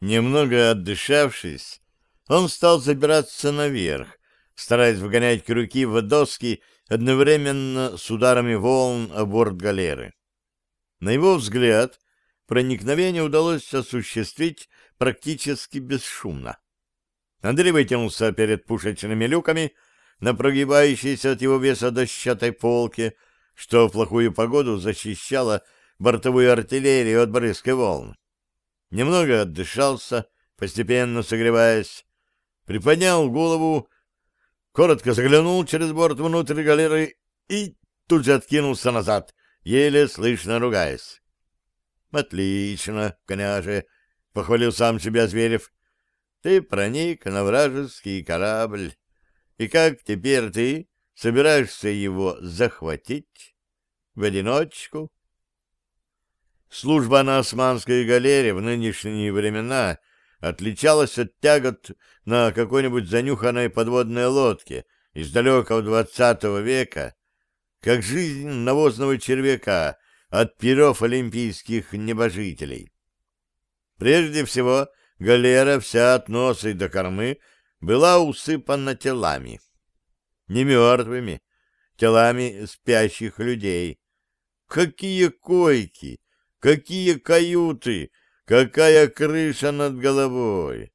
Немного отдышавшись, он стал забираться наверх, стараясь вгонять крюки в доски одновременно с ударами волн о борт галеры. На его взгляд, проникновение удалось осуществить практически бесшумно. Андрей вытянулся перед пушечными люками на прогибающейся от его веса дощатой полке, что в плохую погоду защищала бортовую артиллерию от брызг и волн. Немного отдышался, постепенно согреваясь, приподнял голову, коротко заглянул через борт внутрь галеры и тут же откинулся назад, еле слышно ругаясь. — Отлично, княже, — похвалил сам себя Зверев. — Ты проник на вражеский корабль. И как теперь ты собираешься его захватить? В одиночку? Служба на османской галере в нынешние времена отличалась от тягот на какой-нибудь занюханной подводной лодке из далекого двадцатого века, как жизнь навозного червяка от перов олимпийских небожителей. Прежде всего, галера вся от носа и до кормы была усыпана телами. Не мертвыми, телами спящих людей. Какие койки, какие каюты, какая крыша над головой!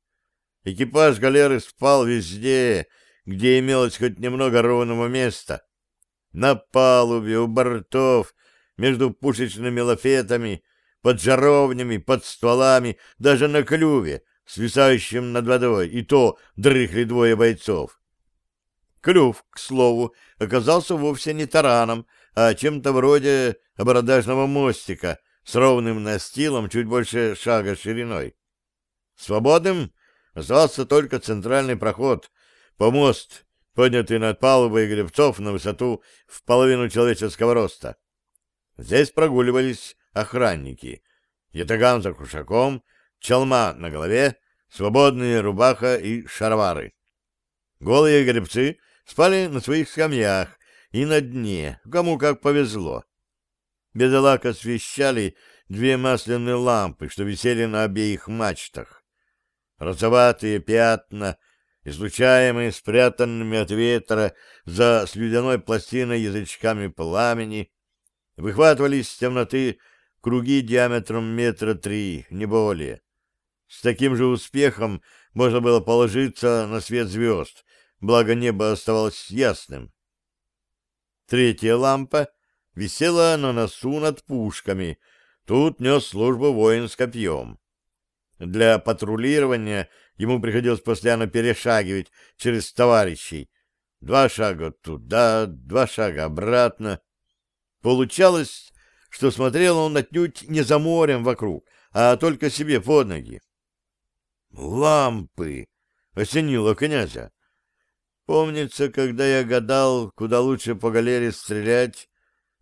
Экипаж галеры спал везде, где имелось хоть немного ровного места. На палубе, у бортов, между пушечными лафетами, под жаровнями, под стволами, даже на клюве, свисающем над водой, и то дрыхли двое бойцов. Клюв, к слову, оказался вовсе не тараном, а чем-то вроде абордажного мостика с ровным настилом чуть больше шага шириной. Свободным оставался только центральный проход, помост, поднятый над палубой гребцов на высоту в половину человеческого роста. Здесь прогуливались охранники. Ятаган за кушаком, чалма на голове, свободные рубаха и шарвары. Голые гребцы спали на своих скамьях и на дне, кому как повезло. Бедолаг освещали две масляные лампы, что висели на обеих мачтах. Розоватые пятна, излучаемые спрятанными от ветра за слюдяной пластиной язычками пламени, выхватывались из темноты круги диаметром метра три, не более. С таким же успехом можно было положиться на свет звезд, благо небо оставалось ясным. Третья лампа висела на носу над пушками, тут нес службу воин с копьем. Для патрулирования ему приходилось постоянно перешагивать через товарищей. Два шага туда, два шага обратно. Получалось что смотрел он отнюдь не за морем вокруг, а только себе под ноги. «Лампы!» — осенило князя. Помнится, когда я гадал, куда лучше по галере стрелять,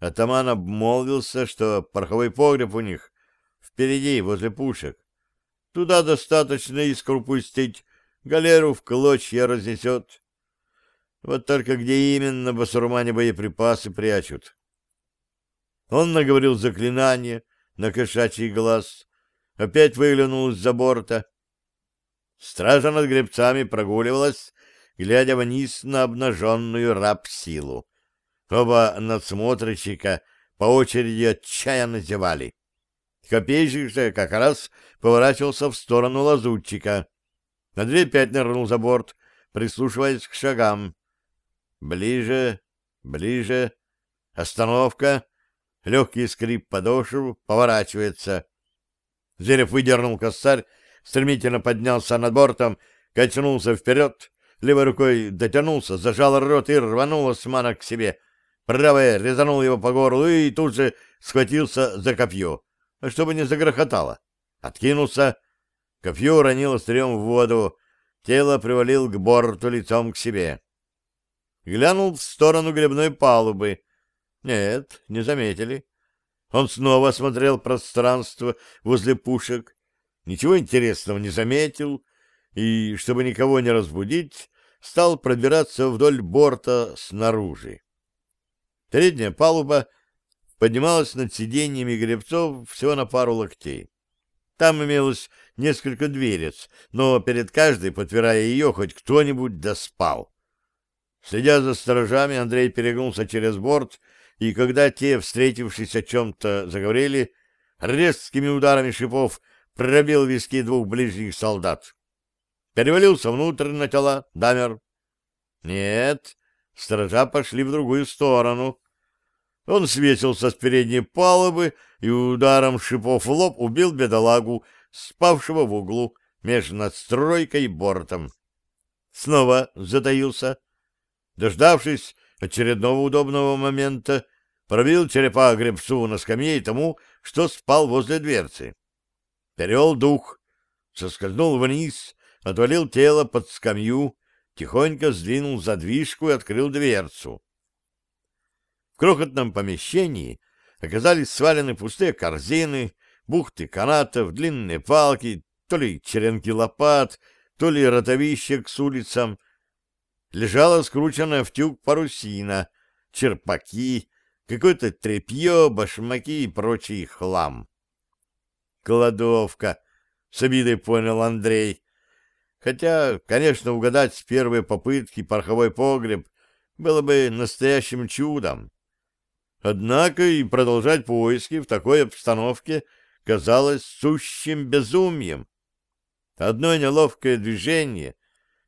атаман обмолвился, что пороховой погреб у них впереди, возле пушек. Туда достаточно искру пустить, галеру в клочья разнесет. Вот только где именно басурмане боеприпасы прячут. Он наговорил заклинание на кошачий глаз, опять выглянул из-за борта. Стража над гребцами прогуливалась, глядя вниз на обнаженную раб-силу. Оба надсмотрщика по очереди отчаянно зевали. Копейщик же как раз поворачивался в сторону лазутчика. Андрей опять нырнул за борт, прислушиваясь к шагам. Ближе, ближе. Остановка легкий скрип подошв, поворачивается. Зверев выдернул косарь, стремительно поднялся над бортом, качнулся вперед, левой рукой дотянулся, зажал рот и рванул османа к себе. Правая резанул его по горлу и тут же схватился за копье, чтобы не загрохотало. Откинулся, копье уронил острием в воду, тело привалил к борту лицом к себе. Глянул в сторону гребной палубы, нет, не заметили. Он снова осмотрел пространство возле пушек, ничего интересного не заметил, и, чтобы никого не разбудить, стал пробираться вдоль борта снаружи. Передняя палуба поднималась над сиденьями гребцов всего на пару локтей. Там имелось несколько дверец, но перед каждой, подпирая ее, хоть кто-нибудь доспал. Следя за сторожами, Андрей перегнулся через борт, и когда те, встретившись о чем-то, заговорили, резкими ударами шипов пробил виски двух ближних солдат. Перевалился внутрь на тела, дамер. Нет, сторожа пошли в другую сторону. Он свесился с передней палубы и ударом шипов в лоб убил бедолагу, спавшего в углу между надстройкой и бортом. Снова затаился. Дождавшись очередного удобного момента, пробил черепа гребцу на скамье и тому, что спал возле дверцы. Перевел дух, соскользнул вниз, отвалил тело под скамью, тихонько сдвинул задвижку и открыл дверцу. Крохотном помещении оказались свалены пустые корзины, бухты канатов, длинные палки, то ли черенки лопат, то ли ротовищек с улицам. Лежала скрученная в тюк парусина, черпаки, какое-то тряпье, башмаки и прочий хлам. Кладовка, с обидой понял Андрей. Хотя, конечно, угадать с первой попытки пороховой погреб было бы настоящим чудом. Однако и продолжать поиски в такой обстановке казалось сущим безумием. Одно неловкое движение,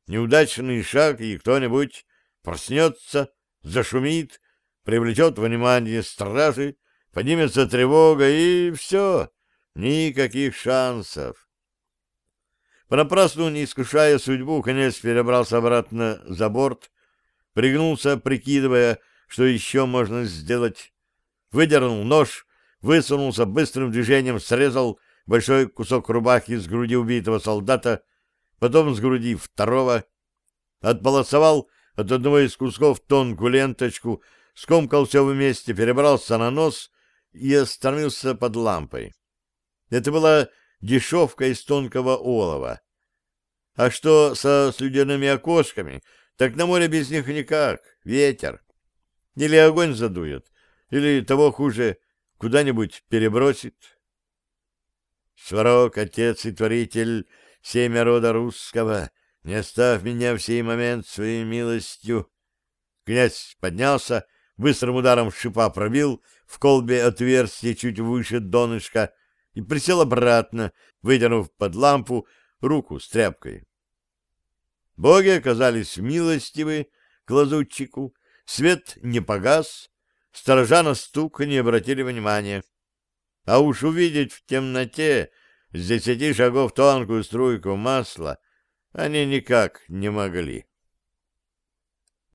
неудачный шаг, и кто-нибудь проснется, зашумит, привлечет внимание стражи, поднимется тревога, и все, никаких шансов. Понапрасну, не искушая судьбу, конец перебрался обратно за борт, пригнулся, прикидывая, что еще можно сделать, выдернул нож, высунулся быстрым движением, срезал большой кусок рубахи с груди убитого солдата, потом с груди второго, отполосовал от одного из кусков тонкую ленточку, скомкал все вместе, перебрался на нос и остановился под лампой. Это была дешевка из тонкого олова. А что со слюдяными окошками, так на море без них никак, ветер. Или огонь задует, или, того хуже, куда-нибудь перебросит. Сварог, отец и творитель, семя рода русского, не оставь меня в сей момент своей милостью. Князь поднялся, быстрым ударом шипа пробил в колбе отверстие чуть выше донышка и присел обратно, вытянув под лампу руку с тряпкой. Боги оказались милостивы к лазутчику, свет не погас, сторожа на стук не обратили внимания. А уж увидеть в темноте с десяти шагов тонкую струйку масла они никак не могли.